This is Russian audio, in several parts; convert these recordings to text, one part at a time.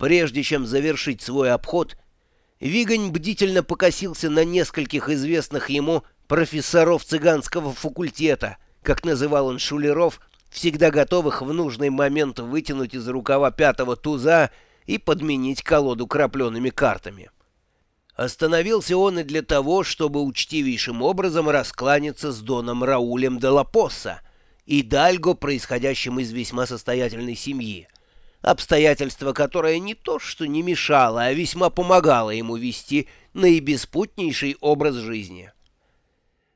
Прежде чем завершить свой обход, Вигань бдительно покосился на нескольких известных ему профессоров цыганского факультета, как называл он шулеров, всегда готовых в нужный момент вытянуть из рукава пятого туза и подменить колоду крапленными картами. Остановился он и для того, чтобы учтивейшим образом раскланяться с доном Раулем де Лапосса и Дальго, происходящим из весьма состоятельной семьи, обстоятельство которое не то что не мешало, а весьма помогало ему вести наибеспутнейший образ жизни.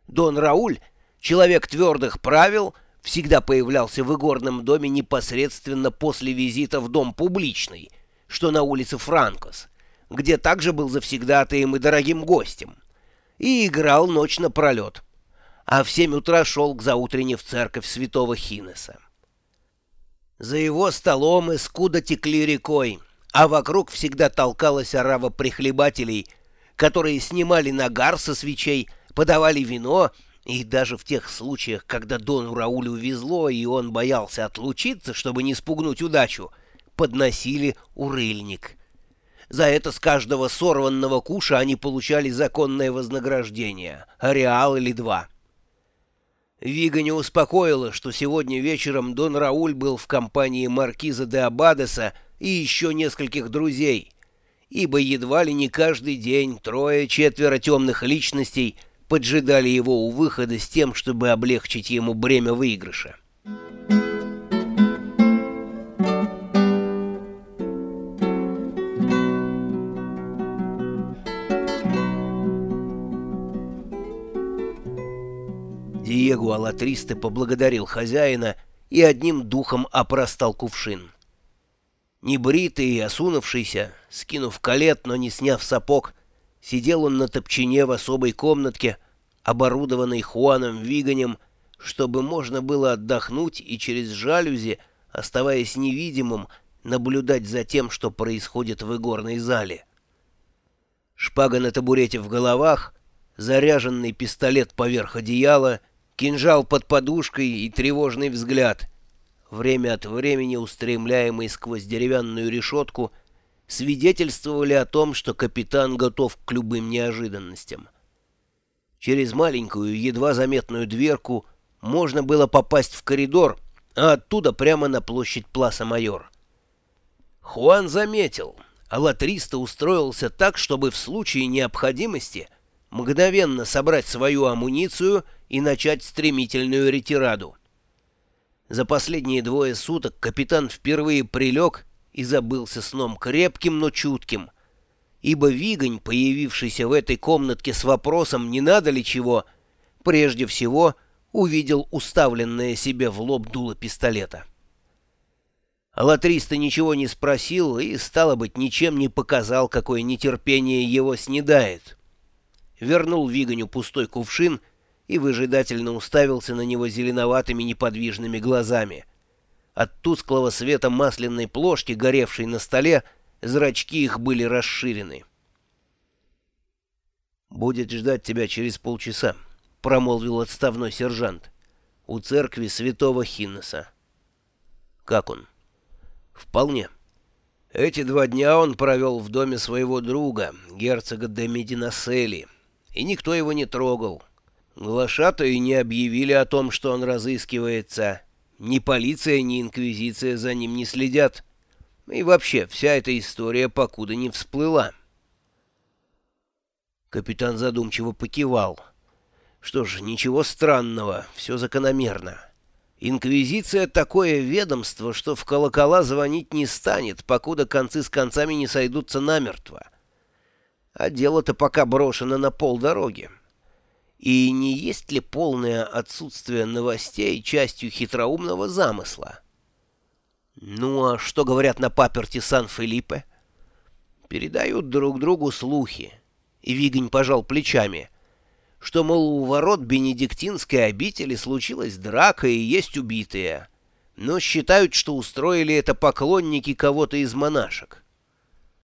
Дон Рауль, человек твердых правил, всегда появлялся в игорном доме непосредственно после визита в дом публичный, что на улице Франкос, где также был завсегдатаем и дорогим гостем, и играл ночь напролет, а в семь утра шел к заутренне в церковь святого Хинеса. За его столом искуда текли рекой, а вокруг всегда толкалась орава прихлебателей, которые снимали нагар со свечей, подавали вино, и даже в тех случаях, когда Дону Раулю везло, и он боялся отлучиться, чтобы не спугнуть удачу, подносили урыльник — за это с каждого сорванного куша они получали законное вознаграждение, ареал или два. Вига не успокоила, что сегодня вечером Дон Рауль был в компании маркиза де Абадеса и еще нескольких друзей, ибо едва ли не каждый день трое-четверо темных личностей поджидали его у выхода с тем, чтобы облегчить ему бремя выигрыша. Диего Алатристе поблагодарил хозяина и одним духом опростал кувшин. Небритый и осунувшийся, скинув колет, но не сняв сапог, сидел он на топчине в особой комнатке, оборудованной Хуаном Виганем, чтобы можно было отдохнуть и через жалюзи, оставаясь невидимым, наблюдать за тем, что происходит в игорной зале. Шпага на табурете в головах, заряженный пистолет поверх одеяла — кинжал под подушкой и тревожный взгляд, время от времени устремляемый сквозь деревянную решетку, свидетельствовали о том, что капитан готов к любым неожиданностям. Через маленькую, едва заметную дверку можно было попасть в коридор, а оттуда прямо на площадь Пласа-Майор. Хуан заметил, а Латриста устроился так, чтобы в случае необходимости мгновенно собрать свою амуницию и начать стремительную ретираду. За последние двое суток капитан впервые прилег и забылся сном крепким, но чутким, ибо Вигонь, появившийся в этой комнатке с вопросом «не надо ли чего?», прежде всего увидел уставленное себе в лоб дуло пистолета. Алатриста ничего не спросил и, стало быть, ничем не показал, какое нетерпение его снедает. Вернул Вигоню пустой кувшин — и выжидательно уставился на него зеленоватыми неподвижными глазами. От тусклого света масляной плошки, горевшей на столе, зрачки их были расширены. «Будет ждать тебя через полчаса», — промолвил отставной сержант. «У церкви святого Хиннеса». «Как он?» «Вполне. Эти два дня он провел в доме своего друга, герцога де Мединосели, и никто его не трогал». Глашатые не объявили о том, что он разыскивается. Ни полиция, ни инквизиция за ним не следят. И вообще, вся эта история покуда не всплыла. Капитан задумчиво покивал. Что ж, ничего странного, все закономерно. Инквизиция — такое ведомство, что в колокола звонить не станет, покуда концы с концами не сойдутся намертво. А дело-то пока брошено на полдороги. И не есть ли полное отсутствие новостей частью хитроумного замысла? Ну а что говорят на паперти Сан-Филиппе? Передают друг другу слухи. И Вигонь пожал плечами, что, мол, у ворот Бенедиктинской обители случилась драка и есть убитые, но считают, что устроили это поклонники кого-то из монашек.